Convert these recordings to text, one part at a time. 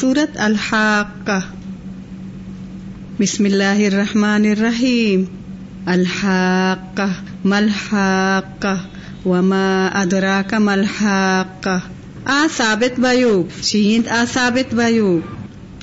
سورت الحاق بسم اللہ الرحمن الرحیم۔ الحاق ملحاق وما ادراک ملحاق آ ثابت بیو چیند آ ثابت بیوک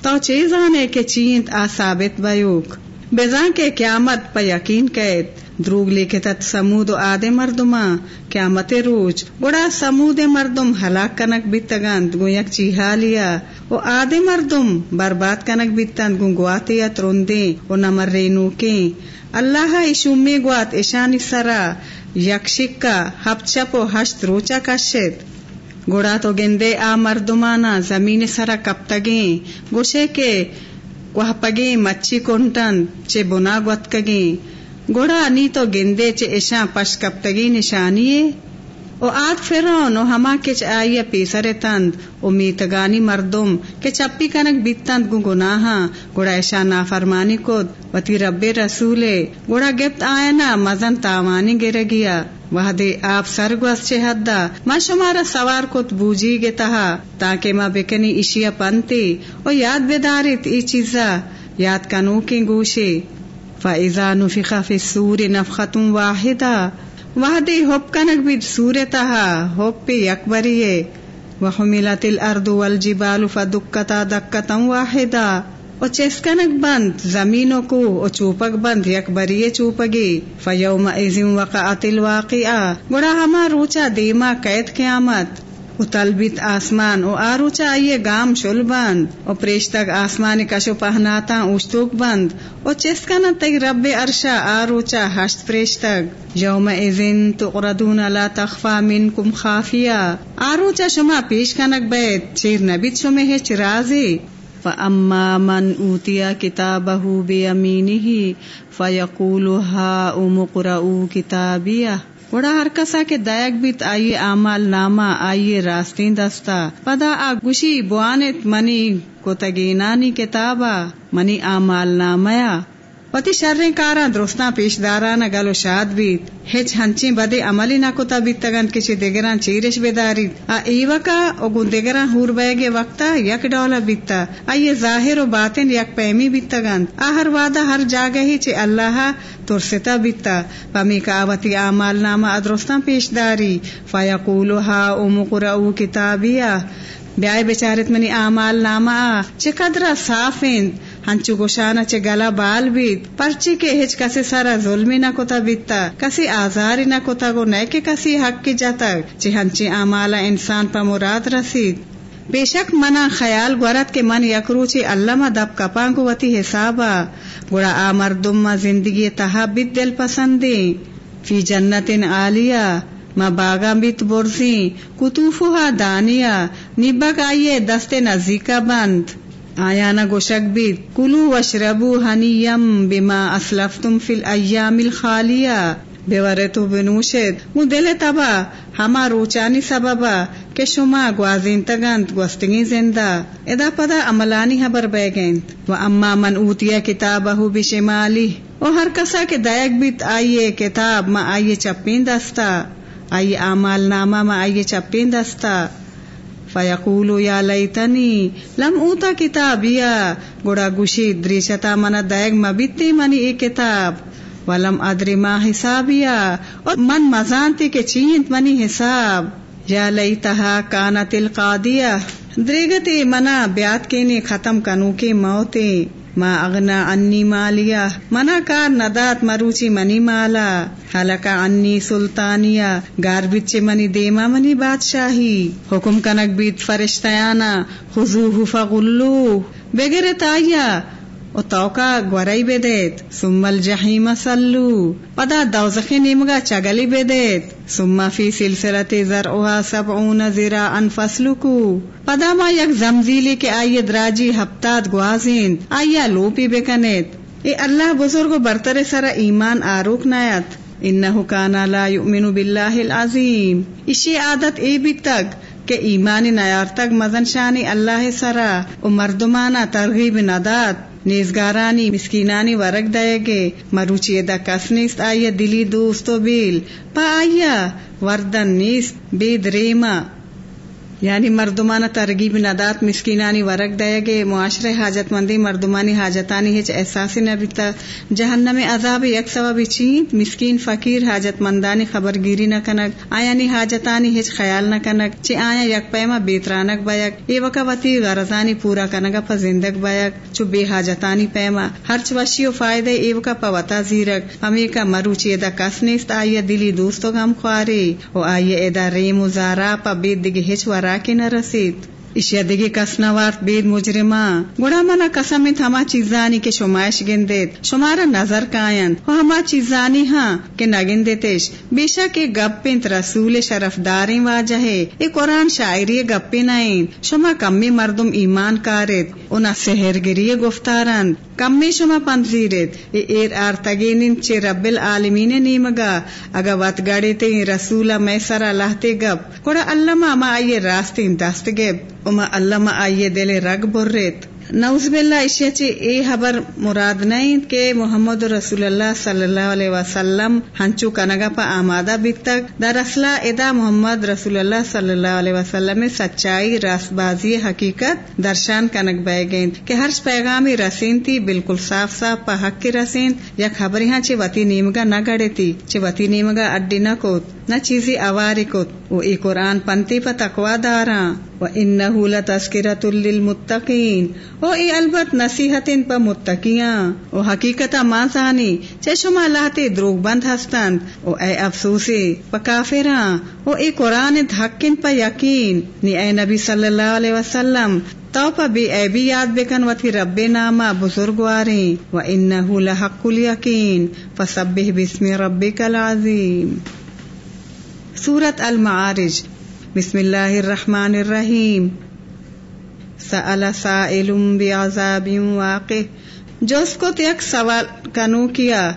تو چیزانے کے چیند آ ثابت بیوک بزان کے قیامت پا یقین قید۔ دروگ لکھتت سمود و آدے مردما قیامت روچ گوڑا سمود مردم ہلاک کنک بیتگند گو یک چیہا لیا۔ و آدے مردم برباد کنک بیتند گو گواتے یا ترندے و نمر رینو کے۔ اللہ اشومی گوات اشانی سرا۔ یک شکا، ہپ چپ و ہشت روچا کشت۔ گوڑا تو گندے آ مردمانا زمین سرا کپتگیں۔ گوشے کے وہ پگیں مچھی کنٹن چے بنا گوت گوڑا نی تو گندے چے اشاں پش کپتگی نشانی او آد فرون او ہما کچ آئی پیسر تند او میتگانی مردم کے چپی کنک بیتند گو گناہا گوڑا اشاں نافرمانی کود وتی رب رسولے گوڑا گپت آئینا مزن تاوانی گرگیا وہ دے آپ سرگوز چے حدا ما شمارا سوار کت بوجی گے تہا تاکہ ما بکنی اشیا پنتی او یاد بیداریت ای چیزا یاد کنو کی گوشے فإذا نفخ في السور نفخة واحدة وحدی حب کنک بھی سورتها حب پی یکبریے وحملت الارض والجبال فدکتا دکتا واحدا و چسکنک بند زمینوں کو، او چوپک بند، یک بریے چوپگی۔ فیوم ایزم وقعت الواقعہ۔ گڑا ہما روچا دیما قید قیامت۔ تلبیت آسمان، او آروچا آئیے گام شل بند۔ او پریشتک آسمان کشو پہناتا اوشتوک بند۔ او چسکنا تک رب ارشا آروچا ہشت پریشتک یوم ایزن تقردون لا تخفا منکم خافیا آروچا شما پیش کنک بیت، چیر نبیت شما ہے چرازی فَأَمَّا مَنْ أُوتِيَ كِتَابَهُ بِيَمِينِهِ فَيَقُولُ هَا أُمُقْرَؤُ كِتَابِيَهِ۔ وڑا ہر کسا کے دائک بیت، آئیے آمال نامہ، آئیے راستین دستا پدا آ گوشی، بوانت، منی کو تگینانی کتابا منی آمال نامیا وتی شریں کارا درستاں پیش دارانا گلو شاد بیت ہچ ہنچی بدے عملی نہ کتا بیتگن کچھ دگران چیرش بیداری آ ایوکا اگون دگران ہور بیگے وقتا یک ڈولا بیتا۔ آئیے ظاہر و باطن یک پیمی بیتگن آ ہر وعدہ ہر جاگہ ہی چے اللہ ترستا بیتا۔ پمی کا آوتی آمال نامہ ادرستاں پیش داری فیقولو ہا ام کتابیا۔ بیائے بیچارت منی آمال نامہ چے قدرہ صافند ہنچو گوشانا چے گلا بال بیت پرچی کے ہچ کسی سارا ظلمی نہ کتا بیتا کسی آزاری نہ کتا گو نئے کے کسی حق کی جاتا چے ہنچی آمالا انسان پا مراد رسید بے شک منا خیال گورت کے من یکروچی اللہ دب کپان کو وتی حسابا گوڑا آ مردم زندگی تہا بیت دل پسندی فی جنت عالیہ ما باغا بیت برزی کتوفوها دانیا نبک آئیے دست نزدیکا بند آیا نہ گوشک بھی، کلو وشربو ہنیم بما اسلفتم فی الایام الخالیہ۔ بیورے تو بنوشد مو دل تبا، ہما روچانی سببا، کہ شما گوازین تگند گوستگی زندہ۔ ادا پدا عملانی حبر بیگند۔ و اما من اوتیا کتابہو بشمالی۔ و ہر کسا کے دائک بیت آئیے کتاب ما آئیے چپین دستا۔ آئیے آمال نامہ ما آئیے چپین دستا۔ فیقول یا لیتنی، لم اوتا کتابیا گوڑا گوشی دریشتا منا دائگ مبیتی منی ای کتاب، ولم ادری ما حسابیا اور من مزانتی کے چینت منی حساب۔ یا لیتہا کانت القادیہ، دریگتی منا بیات کینی ختم کنو کی موتیں ما اغنا انی مالیا منا کار ندات مروچی منی مالا حلقا انی سلطانیا گار بچے منی دیما منی بادشاہی حکم کنک بیت فرشتیانا خضوہ فغلو بغیر تایا او توکا گورائی بدیت ثم الجحیم سلو پدا دوزخی نیمگا چگلی بدیت ثم فی سلسلت زرعها سبعون زراعا فسلکو پدا ما یک زمزیلی کے آئی دراجی ہفتاد گوازین آیا لوپی بکنیت اے اللہ بزرگ برتر سر ایمان آروک نایت انہو کانا لا یؤمن باللہ العظیم اسی عادت اے بھی تک کہ ایمان نیار تک مزن شانی اللہ سرا و مردمانا ترغیب ندات نیزگارانی، مسکینانی ورگ دے گے۔ مروچی ادا کس نیست؟ آیا دلی دوستو بیل۔ پا آیا وردن نیست، بید ریما۔ یعنی مردمانہ ترغیب ندات مسکینانی ورق دے معاشرے حاجت مندی مردمانی حاجتانی ہچ احساسی نبیتا جہنم عذاب یک سبب چین مسکین، فقیر حاجت مندانی خبر گیری نہ کنک، آیانی حاجتانی ہچ خیال نہ کنک، چی آیا یک پیما بیترانک بیک، ای وکا وتی غرضانی پورا کنگا پا زندگ بیک، چو بے حاجتانی پیما ہرچ وشی و فائدے ای وکا پا وطا زیرک، ہمیں کا مرو چی ادا کس نیست آئیے دلی دوستو غم خوارے و آئیے ادا ریم و زارا پا بید دیگه ہچ ورا کے نہ رسید۔ اشیا دگی کس نوارت بید مجرما گوڑا منا قسمت ہما چیزانی کے شمائش گندیت شمارا نظر کائن و ہما چیزانی ہاں کہ نگندیتش بے شک گپ پنت رسول شرف داریں واجہ اے قرآن شاعری گپی نائن شما کمی مردم ایمان کارت اونا سہر گری گفتارند کمی شما پنزیرت اے ایر آرتگینن چے رب العالمین نیمگا اگا وط گڑی تے رسولہ میں سرا لہتے گپ گوڑا اللہ ما آئیے راستین دست گپ اما اللہ آئیے دل رگ برت نوز باللہ اشیا چی اے حبر مراد نہیں کہ محمد رسول اللہ صلی اللہ علیہ وسلم ہنچو کنگا پا آمادہ بیتک در اصلہ، ادا محمد رسول اللہ صلی اللہ علیہ وسلم سچائی راست بازی حقیقت درشان کنگ بے گئیں کہ ہر پیغامی رسین تھی بالکل صاف صاف پا حق کی رسین۔ یا خبر ہاں چی وتی نیمگا نہ گڑے تھی چی وتی نیمگا اڈی نہ کوت، نہ چیزی اواری کوت۔ وہ ای قرآن پنتی پا تقوا داراں و انہو لتذکرۃ للمتقین او ای البت نصیحت ان پا متقیاں۔ او حقیقتا مانسانی چے شما لاتے دروگ بند ہستند۔ او اے افسوسی پا کافراں۔ او ای قرآن حقن پا یقین۔ نی اے نبی صلی اللہ علیہ وسلم، تو پا بی اے بی یاد بکن و تھی رب ناما بزرگواریں و انہو لحق الیقین فسبح بسم ربک العظیم۔ سورت المعارج. بسم اللہ الرحمن الرحیم. سأل سائل بعذاب واقع. جس کو تک سوال کنو کیا،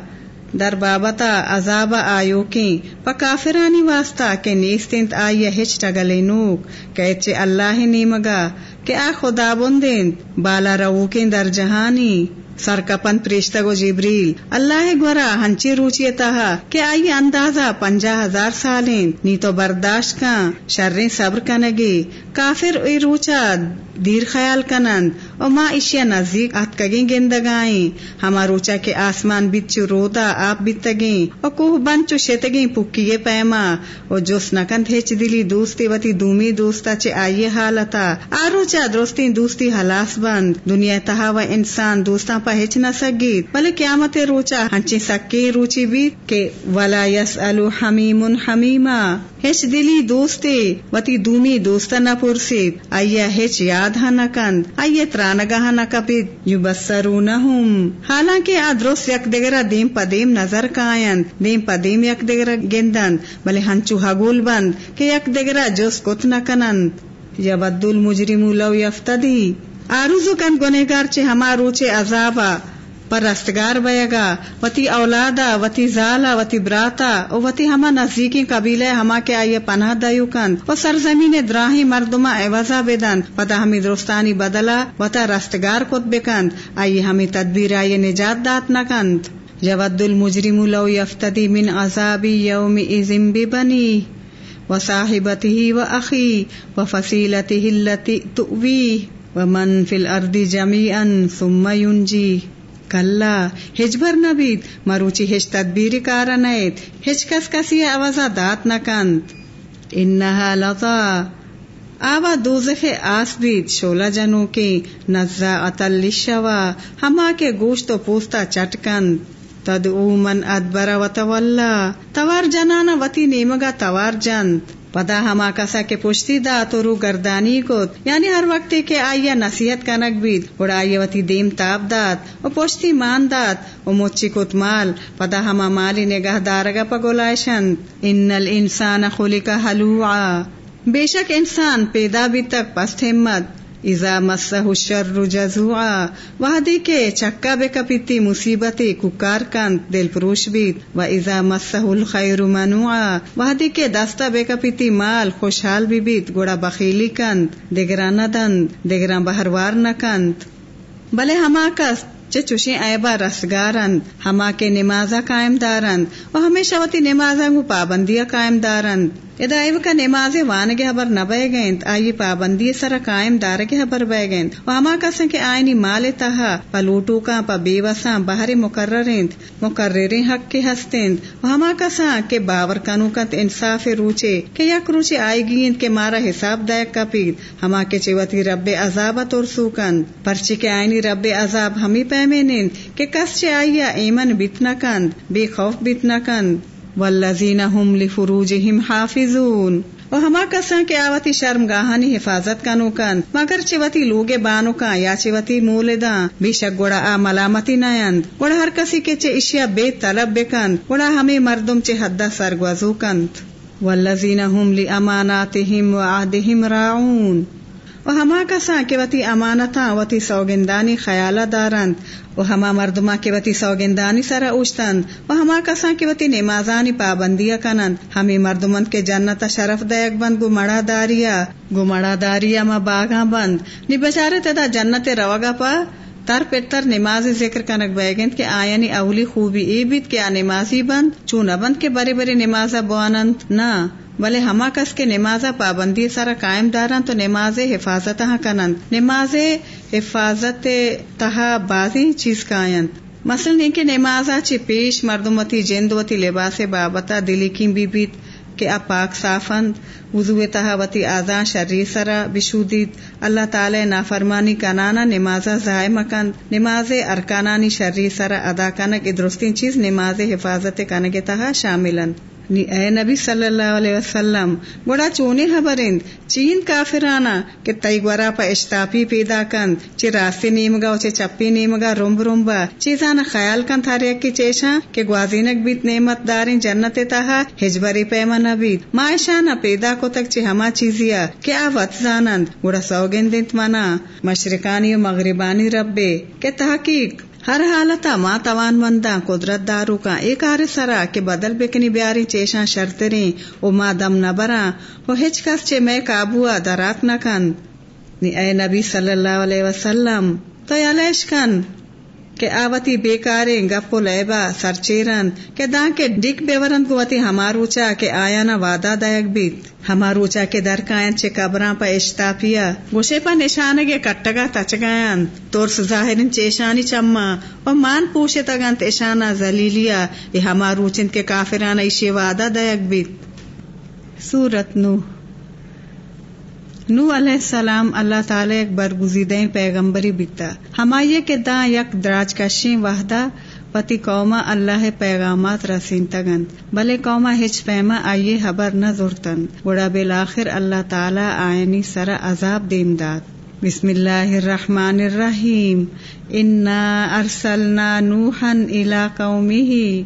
در بابتا عذاب آیو کی، پا کافرانی واسطہ کے نیستنت آئیے ہچ ٹگلے نوک کہچے اللہ نیمگا، کہ آ خدا بندین، بالا رو کے در جہانی. سرکپن پریشتگو جبریل اللہ گورا ہنچی روچی تہا کہ آئی اندازہ پنجا ہزار سالیں نی تو برداشت کا شریں صبر کنگی کافر اے روچا دیر خیال کنند او ما اشیا نزدیک ات کگیں گندگائیں ہما روچا کے آسمان بچو رودا آپ بتگیں او کوہ بنچو شتگیں پکیے پیما او جوس نکند ہچ دلی دوستی وتی دومی دوستا چے آئیے حالتا آ روچا درستی دوستی حلاس بند دنیا تہا و انسان دوستاں پا ہچ نہ سگیت بلے قیامت روچا ہنچی سکی روچی بیت کہ ولا یسالو حمیم حمیما ہچ دلی دوستی وتی دومی دوستا نہ پرسید آئیا ہچ یاد ہا نکند آئیے ترانگاہ نہ کپید یو بسرونہم حالانکہ آدروس یک دگرہ دیم پا دیم نظر کائند دیم پا دیم یک دگرہ گندند بلے ہنچو حگول بند کہ یک دگرہ جوس کت نہ کنند یا بد المجرم لو یفتدی آروزو کن گنہگار چے ہما روچے عذابا پر رستگار بیگا، وتی اولادا وتی زالا وتی براتا او وتی ہما نزدیکی قبیلے ہما کے آئیے پناہ دیو کند و سرزمین دراہی مردما ایوازا بدن پتا ہمی درستانی بدلا وتا رستگار کت بکند آئیے ہمی تدبیر، آئیے نجات دات نکند یود المجرم لو یفتدی من عذابی یوم ازم ببنی و صاحبته و اخی و فصیلته اللتی تؤوی۔ ومن فی الارض جمیعا ثم ینجی کلا ہجبر نبید مروچی ہچ تدبیری کارا نیت ہچ کس کسی آوازا دات نکند انہا لطا آوا دوزخ آس بید شولا جنو کے نزا اتل شوا ہما کے گوشت و پوستا چٹکند تدعو من ادبر و تولا توار جنانا وتی نیمگا توار جند. پدا ہما کسا کے پشتی دا تو رو گردانی کو یعنی ہر وقت کے آئیا نصیحت کنک بید۔ اور آئیا وتی دیم تاب دات و پشتی مان دات و موچی کت مال۔ پدا ہما مالی نگہ دارگا پگولائشند ان الانسان خلق حلوعا۔ بے شک انسان پیدا بھی تک پست ہمت۔ ازا مسہ الشر جزوعا وحدی کے چکا بے کپیتی مصیبتی ککار کند دل پروش بیت و ازا مسہ الخیر منوعا وحدی کے دستا بے کپیتی مال خوشحال بھی بیت گوڑا بخیلی کند دگرا ندند دگرا بہروار نکند بلے ہما کس چے چوشی ایبا رسگارند ہما کے نمازا قائم دارند و ہمیشہ وتی نمازا گو پابندیا قائم دارند ادائیو کا نماز وانگے حبر نبے گئند آئی پابندی سر قائم دارگے حبر بے گئند۔ و ہما کسن کے آئینی مال تہا، پلوٹو کا پا بیوساں بہر مقررند مقررین حق کے ہستند و ہما کساں کے باور کنو کت انصاف روچے، کہ یک روچے آئی گیند کے مارا حساب دائک کپید۔ ہما کے چیوتی رب عذاب ترسو کند پرچی کے آئینی رب عذاب ہمی پیمینند کہ کس چے آئیا ایمن بیتنا کند، بے خوف بیتنا کند۔ والذین هم لفروجهم حافظون۔ و ہما کساں کے آوتی شرم گاہانی حفاظت کا نوکن مگر چوتی لوگے بانو کا یا چوتی مولداں بے شک گوڑا آ ملامتی نیند گوڑا ہر کسی کے چے اشیا بے طلب بکند گوڑا ہمیں مردم چے حدہ سرگوزو کند۔ والذین هم لاماناتهم وعهدهم راعون۔ و ہما کساں کے وتی امانتا وتی سوگندانی خیالہ دارند، و ہما مردما کے وتی سوگندانی سرا اوشتند، و ہما کساں کے وتی نمازانی پابندیا کنند۔ ہمیں مردمند کے جنت شرف دیک بند گو مڑا داریا گو مڑا داریا ما باغاں بند۔ نی بچارے تدا جنت روگا پا، تر پتر نماز ذکر کنک بیگند کہ آیانی اولی خوبی ای بیت کہ آ نمازی بند چون بند کے بڑے بڑے نمازہ بوانند۔ نہ بلے ہما کس کے نماز پابندی سارا قائم داران تو نماز حفاظت ہاں کنند۔ نماز حفاظت تہا بازی چیز کائند۔ مثلا نہیں کہ نماز چی پیش مردمتی جندوتی لباس بابتا دلی کی بی بیت کہ اب پاک صافند وضو تہا وتی آزان شری سرا بشودید۔ اللہ تعالی نافرمانی کنانا نماز ضائع مکند۔ نماز ارکانانی شری سرا ادا کنک ادرستین چیز نماز حفاظت کنگ تہا شاملند اے نبی صلی اللہ علیہ وسلم، گوڑا چونی خبرند چین کافرانا کہ تئی گورا پا اشتاپی پیدا کند چی راستی نیمگا و چی چپی نیمگا رمب رمبا چیزانا خیال کن تھاری کی چیشا کہ گوازینک بیت نعمت دارین جنت تاہا، ہجبری پیما نبید ما اشانا پیدا کو تک چی ہما چیزیا کیا وط زانند، گوڑا سوگندت منا۔ مشرکانی و مغربانی ربے، کہ تحقیق۔ ہر حالتا ماں توان مندا قدرت دارو کا ایک آر سرا کے بدل بکنی بیاری چیشاں شرطریں، او ماں دم نہ برا وہ ہچ کس چے میں کابوا درات نہ کن۔ نی اے نبی صلی اللہ علیہ وسلم تو یلیش کن۔ کہ آوتی بیکاریں گپ لیبا سرچیرن کہ دان کے ڈک بیورن کو وتی ہماروچا کہ آیا نہ وعدہ دائک بیت۔ ہماروچا کے در کائن چے قبراں پا اشتا پیا۔ گوشے پا نشانگے کٹگا تچ گائن تورس ظاہرن چیشانی چما۔ و مان پوشے تگن تشانا زلیلیا یہ ہماروچن کے کافرانہ اشی وعدہ دائک بیت۔ سورت نوح۔ نو علیہ السلام اللہ تعالی ایک برگزیدہ پیغمبری بکتا ہمائیے کے دا یک دراج کشی وحدہ پتی قوما اللہ پیغامات رسین تگن۔ بلے قوما ہچ پیما آئیے حبر نہ زورتن۔ گوڑا بالآخر اللہ تعالی آئینی سر عذاب دیم داد۔ بسم اللہ الرحمن الرحیم۔ انا ارسلنا نوحا الى قومه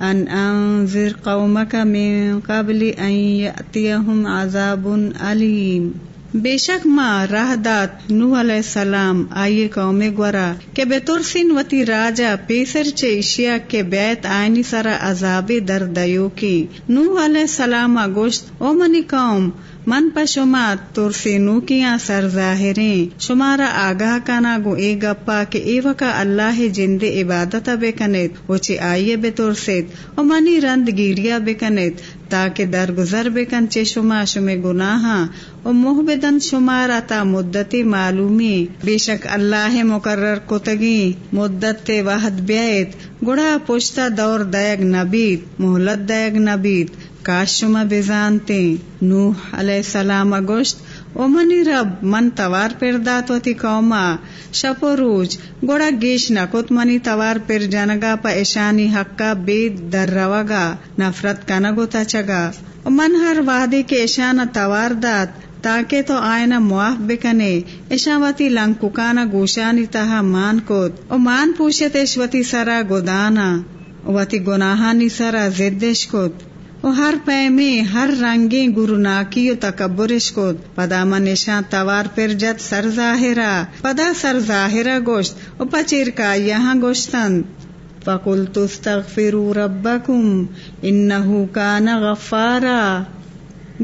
ان انذر قومك من قبل ان يأتيهم عذاب علیم۔ بے شک ماں راہ دات نو علیہ السلام آئیے قوم گورا کہ بے ترسین وتی راجا پیسر چے کے بیت آئینی سرا عذاب در دیو کی۔ نو علیہ السلام گوشت او منی قوم، من پا شما ترسی نو کیا سر ظاہریں شمارا آگاہ کانا گو اے گپا کہ اے وکا اللہ جند عبادت بے کنیت وچی آئیے بے ترسید، او منی رند گیریا بے کنیت تاکہ درگزر بکن چے شما شما گناہا و محبدن شمارا تا مدتی معلومی۔ بے شک اللہ مقرر کتگی، مدت وحد بیت۔ گڑا پشتا دور دیگ نبید محلت دیگ نبید کاش شما بزانتے نوح علیہ السلام گوشت او منی رب من توار پر داتوتی قوما شپ و روج گوڑا گیش نکت منی توار پر جنگا پا اشانی حقا بید در روگا نفرت کنگو تا چگا من ہر وعدے کے اشانا توار دات تاکہ تو آئنا معاف بکنے اشاوتی لنکوکانا گوشانی تہا مان کت او مان پوشتش وتی سرا گودانا وتی گناہانی سرا زدش کت او ہر پیمی ہر رنگی گرو ناکی و تکبرش کد پدا من نشان توار پر جت سر ظاہرا پدا سر ظاہرا گوشت او پچیر کا یہاں گوشتن فقلت استغفروا ربکم انہو کان غفارا۔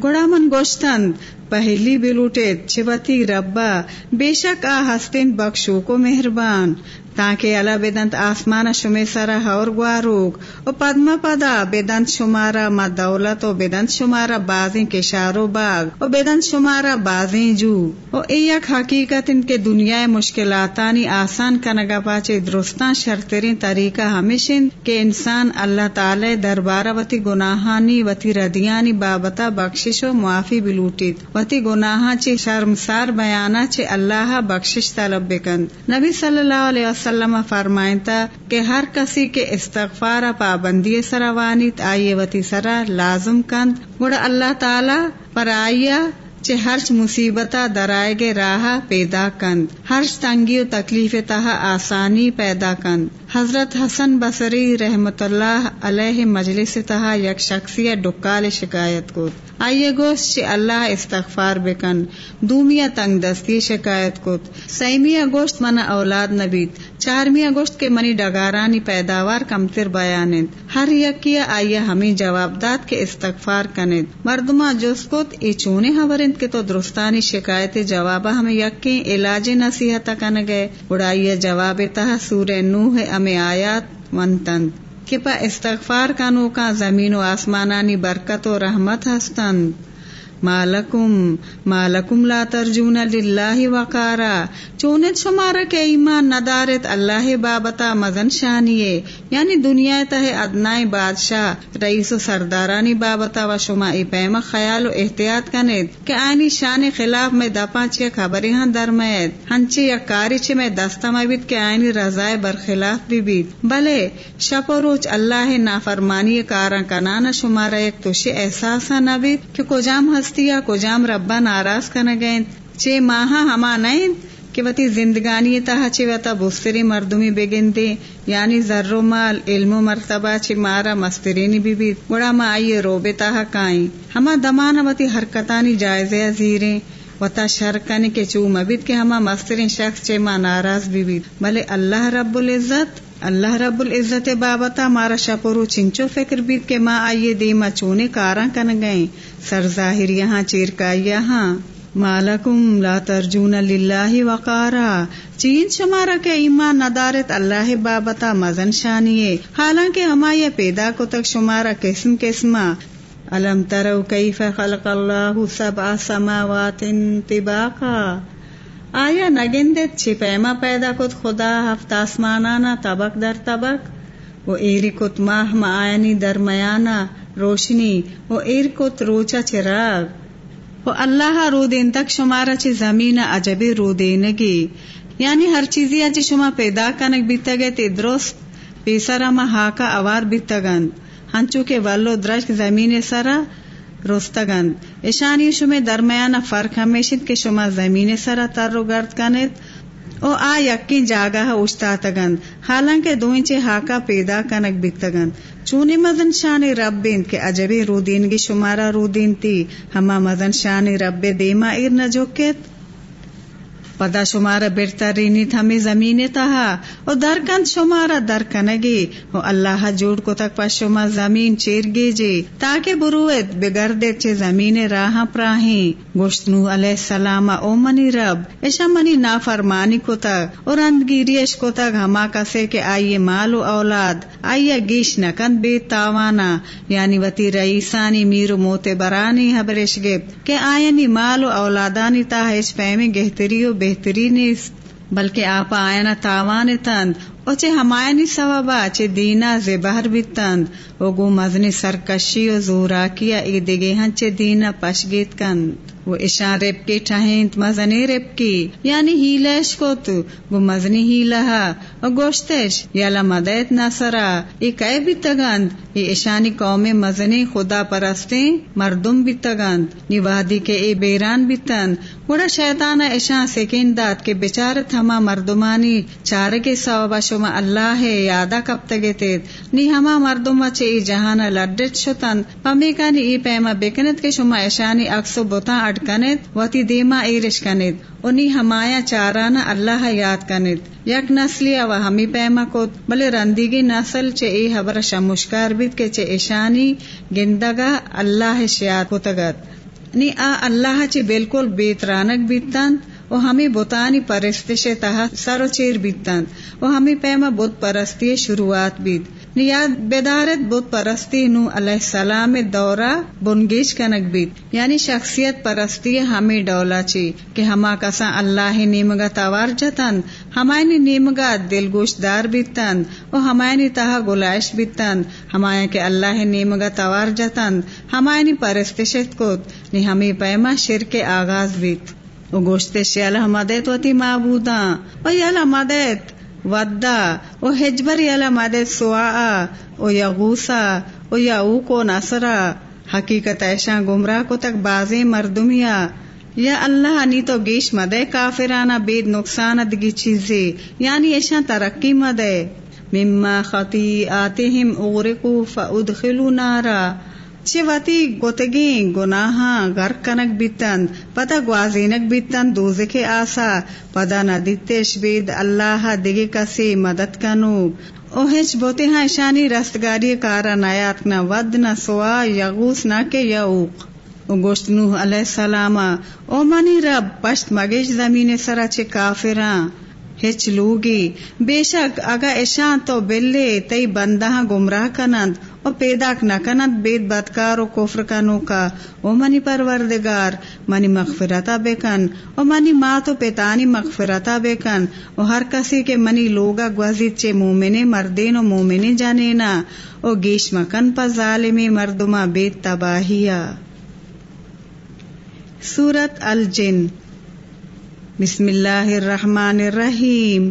گوڑا من گوشتن پہلی بلوٹے چوتی ربا، بے شک آ ہستین بخشو کو مہربان۔ تاکہ اللہ بدنت آسمان شمے سرا ہور گواروگ. او پدما پدا بدنت شمارا ما دولت و بدنت شمارا بازیں کے شارو باغ. او بدنت شمارا بازیں جو. او ایک حقیقت ان کے دنیا مشکلاتانی آسان کنگا پاچے درستان شرطرین طریقہ ہمیشن کہ انسان اللہ تعالی دربارہ وتی گناہانی وتی ردیانی بابتا بخشش و معافی بلوٹیت وتی گناہ چے شرمسار بیانا چے اللہ بخشش طلب بکند. نبی صلی اللہ علیہ وسلم فرمائنتا کہ ہر کسی کے استغفار پابندی سروانیت آئیے وتی سرا لازم کند۔ گڑا اللہ تعالی پر آئیا چے ہرچ مصیبتا درائے گے راہ پیدا کند۔ ہرچ تنگی و تکلیف تہا آسانی پیدا کند۔ حضرت حسن بصری رحمت اللہ علیہ مجلس تہا یک شخصی ڈکال شکایت کو آئیے گوشت اللہ استغفار بکن، دومیا تنگ دستی شکایت کو سیمیا گوشت منا اولاد نبیت چارمیا گوشت کے منی ڈگارانی پیداوار کمتر بیانند ہر یکیا آئیے ہمیں جواب داد کے استغفار کنند مردما جوس کوت ای چونے حبرند کے تو درستانی شکایت جواب ہمیں یقین علاج نصیحت کن گئے۔ اڑائیے جواب تہ سورہ نوح ہمیں آیات منتن کہ پا استغفار کانو کا زمین و آسمانانی برکت و رحمت ہستند مالکم مالکم لا ترجون للہ وقارا۔ چونت شمارا کے ایمان ندارت اللہ بابتا مزن شانیے۔ یعنی دنیا تہ ادنائے بادشاہ، رئیس و سردارانی بابتا و شما ای پیما خیال و احتیاط کنید کہ آئینی شان خلاف میں دپا چی خبری ہاں درمید ہنچی یا کاری چی میں دستا مبید کہ آئینی رضائے برخلاف بھی بید۔ بلے شپ و روچ اللہ نافرمانی کارا کنانا شمارا ایک توشی احساسا نبید کہ کجام ہستیا کجام ربا ناراض کن گئیں چے ماہا ہما نہیں کہ وتی زندگانی تہا چی وتا بستری مردمی بگنتے یعنی ذر و مال، علم و مرتبہ چی مارا مسترینی بی بی گڑا ما آئیے روبے تہا کائیں ہما دمانا وتی حرکتانی جائزے ازیریں۔ وتا شرکن کے چو مبید کے ہما مسترین شخص چے ما ناراض بھی بی بلے اللہ رب العزت، اللہ رب العزت بابتا مارا شپرو چنچو فکر بیت کے ماں آئیے دیما چونے کاراں کن گئیں سر ظاہر یہاں چیر کا یہاں۔ مالکم لا ترجون للہ وقارا۔ چین شمارا کے ایمان ندارت اللہ بابتا مزن شانیے۔ حالانکہ ہما یہ پیدا کو تک شمارا قسم قسمہ۔ علم ترو کیف خلق اللہ سبع سماوات طباقا آیا نگندت چھ پیما پیدا کت خدا ہفت آسمانانا طبق در طبق وہ ایری کت ماہ معانی درمیانا روشنی۔ وہ ایر کت روچا چراغ وہ اللہ رو دین تک شمارا چی زمین عجبی رو دینگی یعنی ہر چیزی اچھی شما پیدا کنک بیتا گئے تی درست پیسرا ما ہاکا اوار بیتا گند ہنچو کے ولو درشک زمین سرا روستگند اشانی شما درمیان فرق ہمیشت کے شما زمین سرا تر رو گرد کنید. او آ یقین جاگا اوشتا تگند حالانکہ دوئیں چے ہاکا پیدا کنک بکتگن۔ چونی مدن شان رب کے اجبی رودین گی شمارا رودین تی۔ ہما مدن شان رب دیما ایر نجوکیت پدا شمارا برترینی تھمی زمین تہا او درکند شمارا درکنگی او اللہ جوڑ کو تک پا شما زمین چیر گی جی تاکہ بروت بگردے چے زمین راہ پراہیں گوشت نو علیہ السلام او منی رب ایشا منی نافرمانی کو تک اور اندگیریش کو تک ہما کسے کے آئیے مال و اولاد آئیے گیش نکند بے تاوانا یعنی وتی رئیسانی میرو موتے برانی حبرش گپ کہ آئینی مال و اولادانی تاہش پیمے گہتری و بہترین است بلکہ آپ آئینہ تاوان تند او چے ہمائنی سوابا چے دینا زبہر بھی تند او گو مزنی سرکشی و زورا کیا ای دگے ہن چے دینا پشگیت کند وہ اشان ریپ کی ٹھہینت مزنی ریپ کی یعنی ہیلش کو تو گو مزنی ہی لہا اور گوشتش یالا مدیت نصرا ای کئے بھی تگند ای اشانی قوم مزنی خدا پرستیں مردم بھی تگند نی وادی کے ای بیران بھی تند گوڑا شیطان اشان سکین داد کے بیچارت ہما مردمانی چار کے سوابا شما اللہ ہے یادا کب تگے تیت نی ہما مردم چے ای جہانا لڈت شتن۔ پمی کانی ای پیما بکنت کے شما اشانی اکسو بوتا اڈ کنت وتی دیما ایرش کنت انی ہمایا چارانا اللہ یاد کنت۔ یک نسلی او ہمی پیما کت۔ بلے رندگی نسل چے ای حبر شمشکار بیت کے چے اشانی گندگا اللہ شیاد کتگت نی آ اللہ چے بالکل بیترانک بیتن۔ و ہمیں بتانی پرستش تحت سر و چیر بیتند. و ہمیں پیما بت پرستی شروعات بیت نیاد بیدارت بت پرستی نو علیہ السلام دورہ بنگیش کنک بیت یعنی شخصیت پرستی ہمیں ڈولا چی کہ ہما کسا اللہ نیمگا توار جتند. ہمائنی نیمگا دل گوش دار بیتند. و ہمائنی تہا گلائش بیتند. ہمائیں کہ اللہ نیمگا توار جتند. ہمائنی پرستشت کت. نی ہمیں پیما شر کے آغاز بیت و گوشتش یلا مدد وتی معبوداں۔ و یلا مدد ودا و ہجبر یلا مدد سوا و یا غوسا و یا او کو نصرا حقیقت ایشا گمراہ کو تک بازیں مردمیا یا اللہ نی تو گیش مدے کافرانہ بید نقصان دگی چیزیں۔ یعنی ایشا ترقی مدے۔ مما خطی آتے ہم اغرقو فادخلو نارا۔ چی وتی گوتگی گناہا گر کنک بیتن پتا گوازینک بیتن دوزے آسا پدا ندیتش بید اللہ دگی کسی مدد کنو او ہچ بوتے ہاں شانی رستگاری کارا نیات نہ ود نہ سوا یغوس نہ کے یوق او گوشت نوح علیہ السلام او منی رب پشت مگیش زمین سرا چے کافراں ہچ لوگی بے شک اگا ایشان تو بلے تئی بندہ گمراہ کنند او پیداک نہ کنند بید بدکار و کفر کنو کا، او منی پروردگار، منی مغفرتا بکن او منی ماں تو پیتانی مغفرتا بکن او ہر کسی کے منی لوگا گوزید چے مومنے مردین و مومنے جانینا، او گیش مکن پا ظالمی مردما بید تباہیا۔ سورت الجن۔ بسم اللہ الرحمن الرحیم۔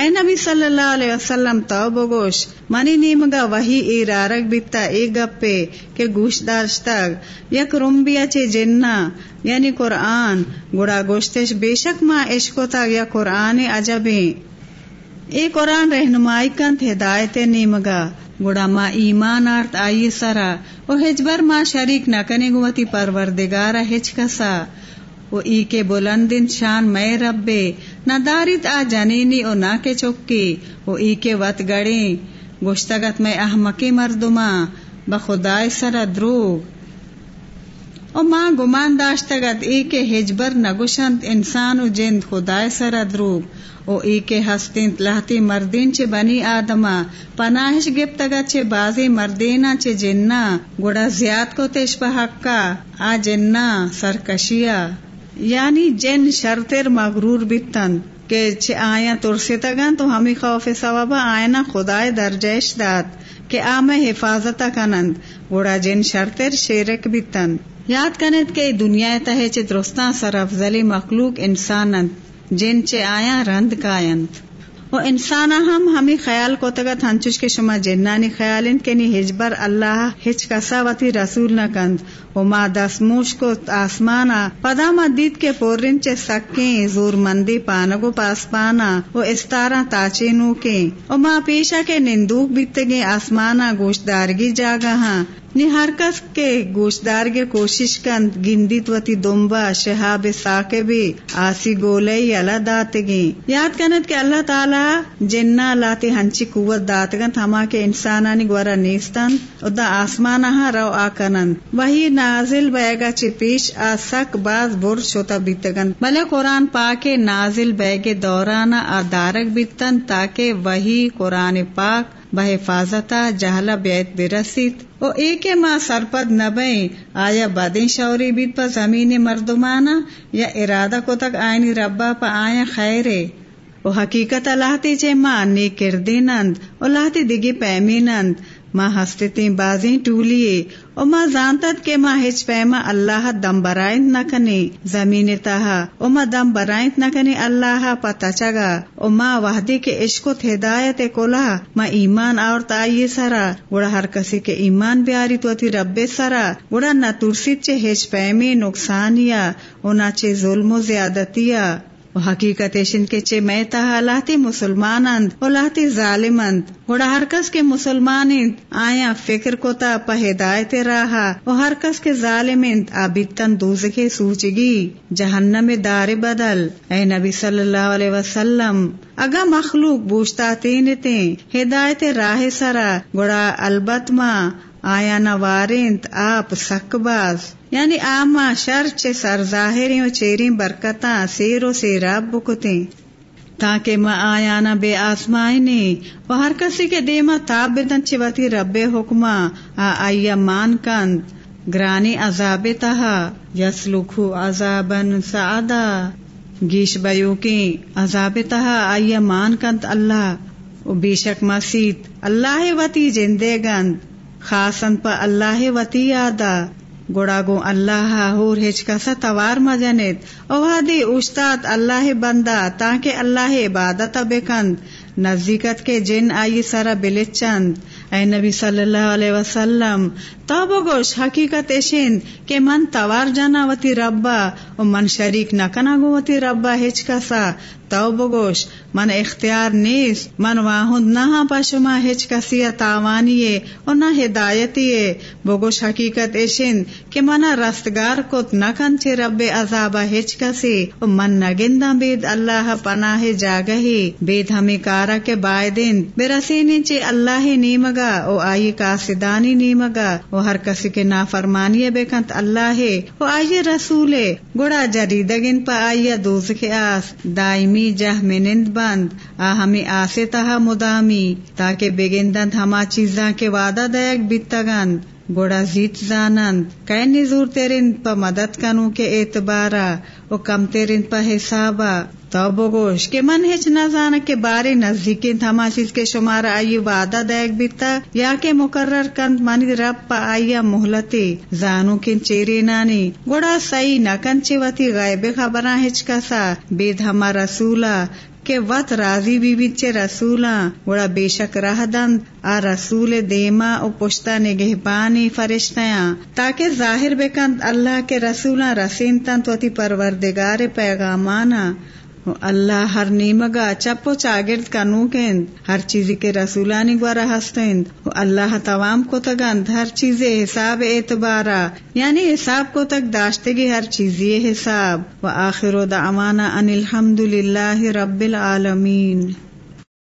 اے نبی صلی اللہ علیہ وسلم تو بگوش منی نیمگا وہی ای رارک بیتا ای گپے کہ گوش داشتگ یک رمبیا چے جننا یعنی قرآن، گڑا گوشتش بے شک ماں عشقو تک یا قرآن عجبیں اے قرآن رہنمائی کنت ہدایت نیمگا، گڑا ماں ایمان آرت آئی سرا، او ہجبر ماں شریک نہ کنے گوتی پروردگارا ہچ کسا۔ او ای کے بلندن شان میں ربے نہ دارت آ جنینی او نہ کے چکی او ای کے وط گڑیں گوشتگت میں احمقی مردما بخدائے سر دروگ او ماں گمان داشتگت ای کے ہجبر نگوشند انسان و جند خدائے سر دروگ او ای کے ہستین لہتی مردین چے بنی آدما پناہش گپتگت چے بازی مردینا چے جننا گڑا زیاد کو تیش حقا آ جننا سرکشیا یعنی جن شرطر مغرور بیتن کہ چھ آیا ترسی تگن تو ہمی خوف سوابا آئنا خدای درجش داد کہ آمے حفاظت کنند، گوڑا جن شرطر شیرک بیتن۔ یاد کنند کہ دنیا تہے چھ درستان سر افضلی مخلوق انسانند، جن چھ آیا رند کائند و انسانا ہم ہمیں خیال کو تگت ہنچش کے شما جنانی خیالن کے نی ہجبر اللہ ہچ کساوتی رسول نہ کند۔ و ما دس موش کو آسمانا۔ پدا ما دید کے پورن چے سکیں۔ زور مندی پانگو پاس پانا۔ و استارا تاچے نو کے و ما پیشا کے نندوک بیتگے آسمانا گوشدارگی جاگا ہاں نی ہر کس کے گوشدار کے کوشش کند گندیت وتی دمبا شہاب ساکے بھی آسی گولے اللہ دات گی یاد کنت کہ اللہ تعالی جنہ لاتی ہنچی قوت دات گن ہما کے انسانانی گورا نیستن ادا آسمان ہاں رو آ کنند وہی نازل بیگا چی پیش آ سک باز بر شوتا بیتگن بلے قرآن پاک نازل بیگے دورانا آ دارک بیتن تاکہ وہی قرآن پاک بحفاظتا جہلا بیت برسید او ایک ماں سرپد نبیں آیا بدیں شوری بیت پا زمین مردمانا یا ارادہ کو تک آئینی ربا پا آیا خیرے او حقیقت لاہتی چے ماں نیک کردینند او لاہتی دگی پیمی نند ماں ہستے بازیں ٹولیے او ماں زانتت کے ماں ہچ پیما اللہ دم برائند نہ کنے، زمین تہا او ماں دم برائند نہ کنے اللہ پتا چگا او ماں وحدی کے عشق و ہدایت کولا، ماں ایمان اور تائیے سرا گوڑا ہر کسی کے ایمان بیاری تو تی رب سرا گوڑا نہ ترسی چے ہچ پیمی نقصانیا او نہ چے ظلم و زیادتیا و حقیقت ایشن کے چے میں تہا لاتی مسلمانند و لاتی ظالمند گوڑا ہر کس کے مسلمانند آیا فکر کو تا پا ہدایت راہا۔ و ہر کس کے ظالمند آبیتن دوزکے سوچگی۔ جہنم دار بدل۔ اے نبی صلی اللہ علیہ وسلم، اگا مخلوق بوشتا تینتیں ہدایت راہ سرا۔ گوڑا البت ما آیا نوارنت آپ سکباز. یعنی آما شر چے سر ظاہری و چیری برکتاں سیر و سیراب بکتیں. تاکہ ما آیا نہ بے آسمائنی و ہر کسی کے دیما تاب بدن چوتی رب حکما آ آیا مان کند گرانی عذاب تہا. یسلکھو عذابن سعدا. گیش بیو کی عذاب تہا آیا مان کند اللہ. و بے شک مسیت اللہ وتی جندے گند خاصن پا اللہ وتی یادا. گوڑا گو اللہ ہور ہچ کسا توار مجنت اوہادی استاد اللہ بندہ تاکہ اللہ عبادت بکند نزدیکت کے جن آئی سرا بلچند اے نبی صلی اللہ علیہ وسلم تو بگوش حقیقت ایشین کہ من توار جانا وتی ربا، و من شریک نکنا گو وتی ربا ہچ کسا. تو بگوش من اختیار نیست. من واہند نہ پشما ہچ کسی تاوانی اور نہ ہدایتی بگوش حقیقت ایشن کہ منا رستگار کت نکن چھ رب عذابا ہچ کسی و من نگندہ بید اللہ پناہ جاگہی بید ہمیں کارا کے بائدن برسینی چھ اللہ نیمگا او آئی کاسدانی نیمگا او ہر کسی کے نافرمانی بے کنت اللہ او آئی رسول گڑا جریدگن پا آئی دوز کے آس. دائمی جہ منند بند۔ آ، ہمیں آسے تہا مدامی تاکہ بگندند ہما چیزاں کے وعدہ دیکھ بیتگند گوڑا زیت زانند۔ کئی نزور تیرین پا مدد کنو کے اعتبارا او کم تیرین پا حسابا تو بگوش کہ من ہچ نہ زانا کے بارے نزدیکی تھما چیز کے شمار آئی وعدہ دیکھ بیتا یا کہ مقرر کند منی رب پا آئی محلتی زانو کن چیری نانی؟ گوڑا سئی نہ کن چیوتی غیب خبراں ہچ کسا؟ بید ہما رسولا کہ وط راضی بی بی رسولاں گوڑا بے شک رہ دند آ رسول دیما او پشتا نگہ پانی فرشتیاں۔ تاکہ ظاہر بکند اللہ کے رسولاں رسین تن تو تی پروردگار پیغامانا اللہ ہر نیمگا چپو چاگرد کا نوکند ہر چیزی کے رسولانی گوارا ہستند اللہ توام کو تگند ہر چیز حساب اعتبارا۔ یعنی حساب کو تک داشتگی، ہر چیزی حساب۔ و آخر دعوانا ان الحمد للہ رب العالمین۔